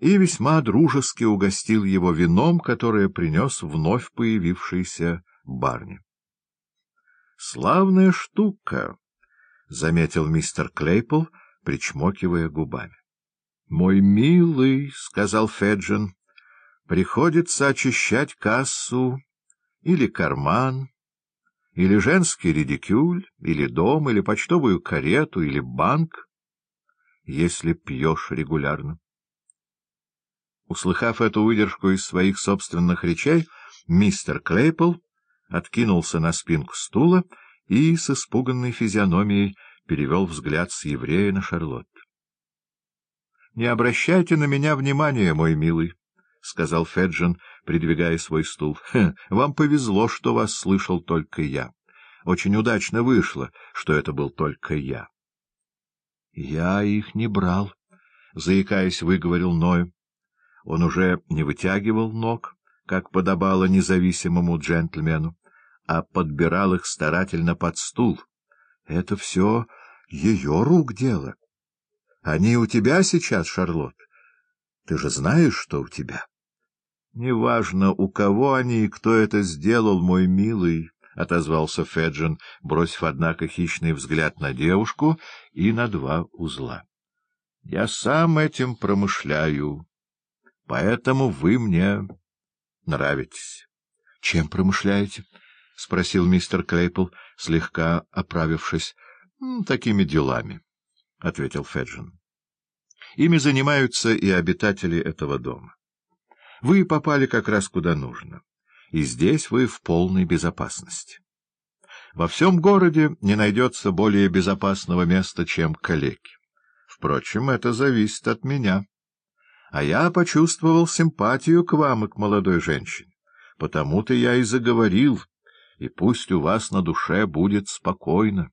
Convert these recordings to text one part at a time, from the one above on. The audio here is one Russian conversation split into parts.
и весьма дружески угостил его вином, которое принес вновь появившийся барни. — Славная штука! — заметил мистер Клейпл, причмокивая губами. — Мой милый, — сказал Феджин, — приходится очищать кассу или карман, или женский редикюль, или дом, или почтовую карету, или банк, если пьешь регулярно. Услыхав эту выдержку из своих собственных речей, мистер Клейпл откинулся на спинку стула и с испуганной физиономией перевел взгляд с еврея на Шарлотт. — Не обращайте на меня внимания, мой милый, — сказал Феджин, придвигая свой стул. — Вам повезло, что вас слышал только я. Очень удачно вышло, что это был только я. — Я их не брал, — заикаясь, выговорил Ной. Он уже не вытягивал ног, как подобало независимому джентльмену, а подбирал их старательно под стул. Это все ее рук дело. Они у тебя сейчас, Шарлотт. Ты же знаешь, что у тебя. Неважно, у кого они и кто это сделал, мой милый, — отозвался Феджин, бросив, однако, хищный взгляд на девушку и на два узла. — Я сам этим промышляю. Поэтому вы мне нравитесь. — Чем промышляете? — спросил мистер Клейпл, слегка оправившись. — Такими делами, — ответил Феджин. — Ими занимаются и обитатели этого дома. Вы попали как раз куда нужно, и здесь вы в полной безопасности. Во всем городе не найдется более безопасного места, чем калеки. Впрочем, это зависит от меня. А я почувствовал симпатию к вам и к молодой женщине. Потому-то я и заговорил, и пусть у вас на душе будет спокойно.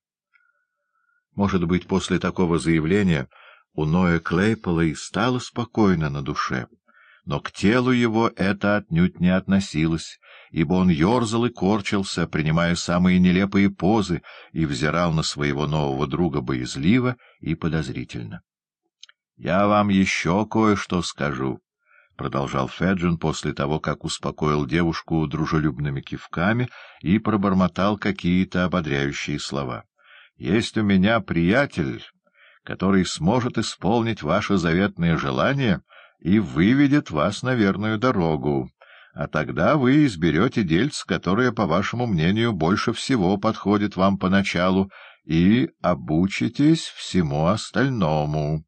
Может быть, после такого заявления у Ноя Клейпола и стало спокойно на душе, но к телу его это отнюдь не относилось, ибо он ерзал и корчился, принимая самые нелепые позы, и взирал на своего нового друга боязливо и подозрительно. — Я вам еще кое-что скажу, — продолжал Феджин после того, как успокоил девушку дружелюбными кивками и пробормотал какие-то ободряющие слова. — Есть у меня приятель, который сможет исполнить ваше заветное желание и выведет вас на верную дорогу, а тогда вы изберете дельц, которое, по вашему мнению, больше всего подходит вам поначалу, и обучитесь всему остальному. —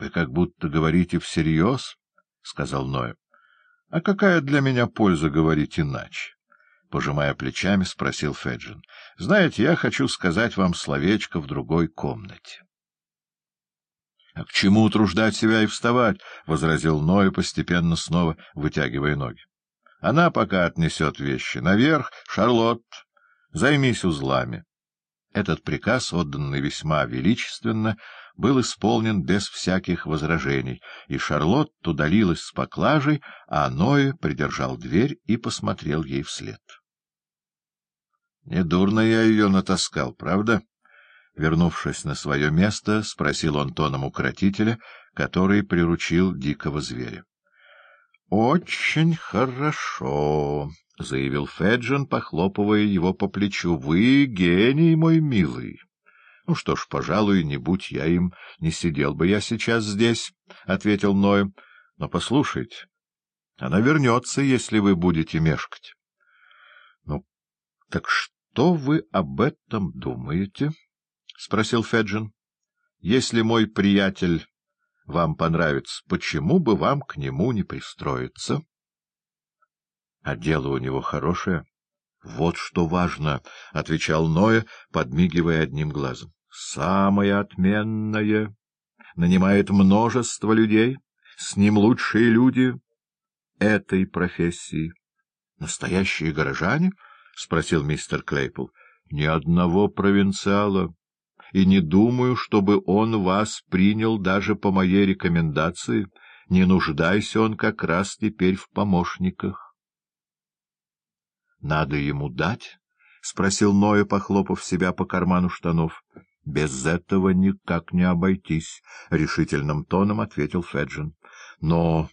Вы как будто говорите всерьез, — сказал Ноя. — А какая для меня польза говорить иначе? — пожимая плечами, спросил Феджин. — Знаете, я хочу сказать вам словечко в другой комнате. — А к чему утруждать себя и вставать? — возразил Ноя, постепенно снова вытягивая ноги. — Она пока отнесет вещи наверх. Шарлотт, займись узлами. Этот приказ, отданный весьма величественно, был исполнен без всяких возражений, и Шарлотт удалилась с поклажей, а Ноэ придержал дверь и посмотрел ей вслед. — Недурно я ее натаскал, правда? Вернувшись на свое место, спросил он тоном укротителя, который приручил дикого зверя. — Очень хорошо, — заявил Феджин, похлопывая его по плечу. — Вы гений, мой милый. Ну что ж, пожалуй, не будь я им, не сидел бы я сейчас здесь, — ответил Ной. — Но послушайте, она вернется, если вы будете мешкать. — Ну, так что вы об этом думаете? — спросил Феджин. — Если мой приятель вам понравится, почему бы вам к нему не пристроиться? — А дело у него хорошее. — Вот что важно, — отвечал Ноя, подмигивая одним глазом самое отменное, нанимает множество людей, с ним лучшие люди этой профессии. — Настоящие горожане? — спросил мистер Клейпл. — Ни одного провинциала. И не думаю, чтобы он вас принял даже по моей рекомендации. Не нуждайся он как раз теперь в помощниках. — Надо ему дать? — спросил Ноя, похлопав себя по карману штанов. — Без этого никак не обойтись, — решительным тоном ответил Феджин. Но